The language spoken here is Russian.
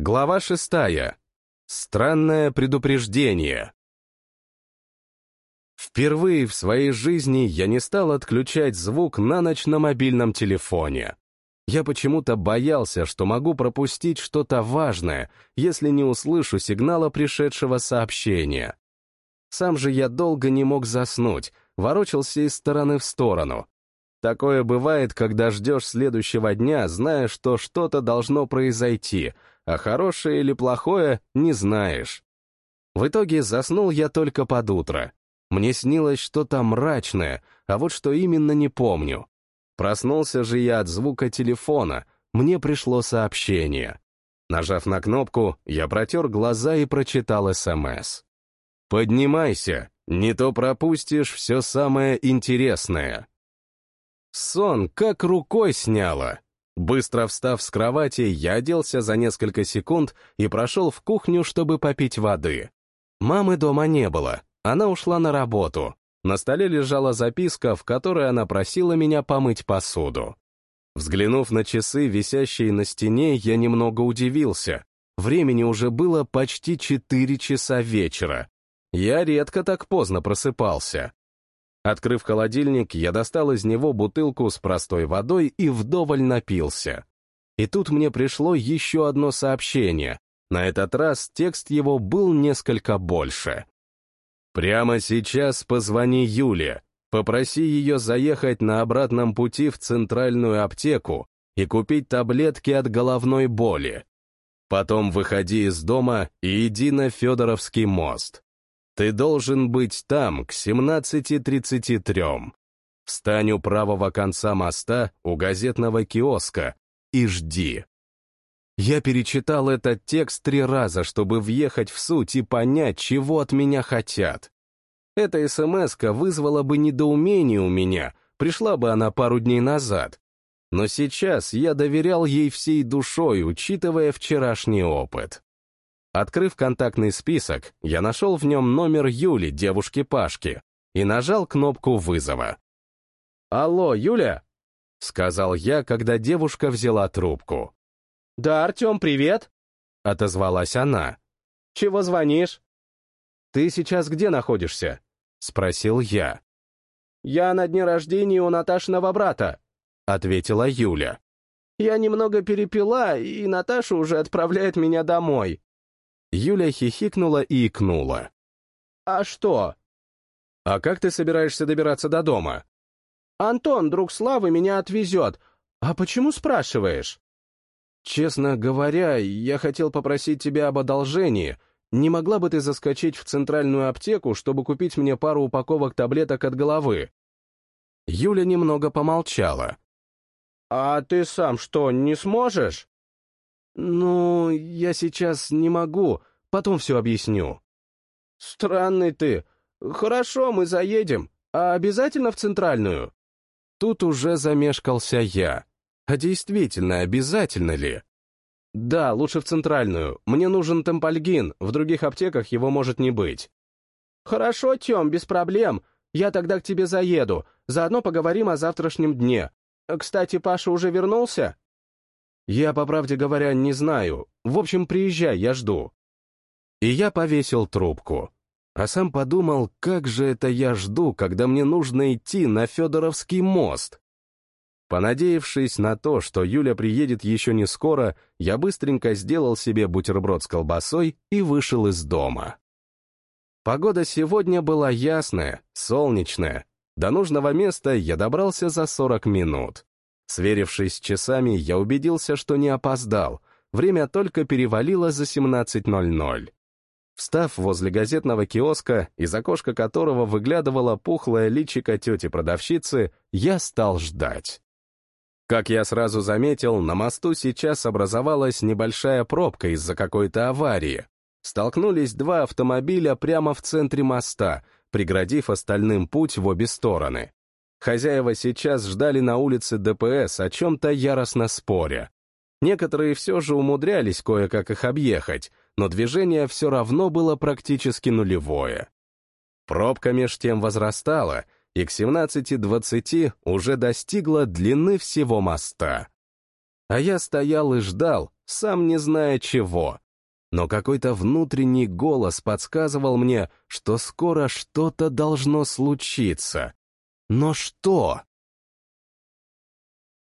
Глава шестая. Странное предупреждение. Впервые в своей жизни я не стал отключать звук на ночь на мобильном телефоне. Я почему-то боялся, что могу пропустить что-то важное, если не услышу сигнала пришедшего сообщения. Сам же я долго не мог заснуть, ворочался из стороны в сторону. Такое бывает, когда ждешь следующего дня, зная, что что-то должно произойти, а хорошее или плохое не знаешь. В итоге заснул я только под утро. Мне снилось что-то мрачное, а вот что именно не помню. Проснулся же я от звука телефона, мне пришло сообщение. Нажав на кнопку, я протер глаза и прочитал СМС. «Поднимайся, не то пропустишь все самое интересное». Сон как рукой сняло. Быстро встав с кровати, я оделся за несколько секунд и прошел в кухню, чтобы попить воды. Мамы дома не было, она ушла на работу. На столе лежала записка, в которой она просила меня помыть посуду. Взглянув на часы, висящие на стене, я немного удивился. Времени уже было почти четыре часа вечера. Я редко так поздно просыпался. Открыв холодильник, я достал из него бутылку с простой водой и вдоволь напился. И тут мне пришло еще одно сообщение. На этот раз текст его был несколько больше. «Прямо сейчас позвони Юле, попроси ее заехать на обратном пути в центральную аптеку и купить таблетки от головной боли. Потом выходи из дома и иди на Федоровский мост. Ты должен быть там к 17.33. Встань у правого конца моста у газетного киоска и жди. Я перечитал этот текст три раза, чтобы въехать в суть и понять, чего от меня хотят. Эта смс вызвала бы недоумение у меня, пришла бы она пару дней назад. Но сейчас я доверял ей всей душой, учитывая вчерашний опыт. Открыв контактный список, я нашел в нем номер Юли, девушки Пашки, и нажал кнопку вызова. «Алло, Юля?» — сказал я, когда девушка взяла трубку. «Да, Артем, привет!» — отозвалась она. «Чего звонишь?» «Ты сейчас где находишься?» — спросил я. «Я на дне рождения у Наташиного брата», — ответила Юля. «Я немного перепила, и Наташа уже отправляет меня домой». Юля хихикнула и икнула. «А что?» «А как ты собираешься добираться до дома?» «Антон, друг Славы, меня отвезет. А почему спрашиваешь?» «Честно говоря, я хотел попросить тебя об одолжении. Не могла бы ты заскочить в центральную аптеку, чтобы купить мне пару упаковок таблеток от головы?» Юля немного помолчала. «А ты сам что, не сможешь?» «Ну, я сейчас не могу, потом все объясню». «Странный ты. Хорошо, мы заедем. А обязательно в центральную?» Тут уже замешкался я. А действительно, обязательно ли? «Да, лучше в центральную. Мне нужен темпальгин, в других аптеках его может не быть». «Хорошо, Тем, без проблем. Я тогда к тебе заеду. Заодно поговорим о завтрашнем дне. Кстати, Паша уже вернулся?» Я, по правде говоря, не знаю. В общем, приезжай, я жду. И я повесил трубку. А сам подумал, как же это я жду, когда мне нужно идти на Федоровский мост. Понадеявшись на то, что Юля приедет еще не скоро, я быстренько сделал себе бутерброд с колбасой и вышел из дома. Погода сегодня была ясная, солнечная. До нужного места я добрался за 40 минут. Сверившись с часами, я убедился, что не опоздал. Время только перевалило за 17.00. Встав возле газетного киоска, из окошка которого выглядывала пухлая личико тети-продавщицы, я стал ждать. Как я сразу заметил, на мосту сейчас образовалась небольшая пробка из-за какой-то аварии. Столкнулись два автомобиля прямо в центре моста, преградив остальным путь в обе стороны. Хозяева сейчас ждали на улице ДПС, о чем-то яростно споря. Некоторые все же умудрялись кое-как их объехать, но движение все равно было практически нулевое. Пробка меж тем возрастала, и к 17.20 уже достигла длины всего моста. А я стоял и ждал, сам не зная чего. Но какой-то внутренний голос подсказывал мне, что скоро что-то должно случиться. Но что?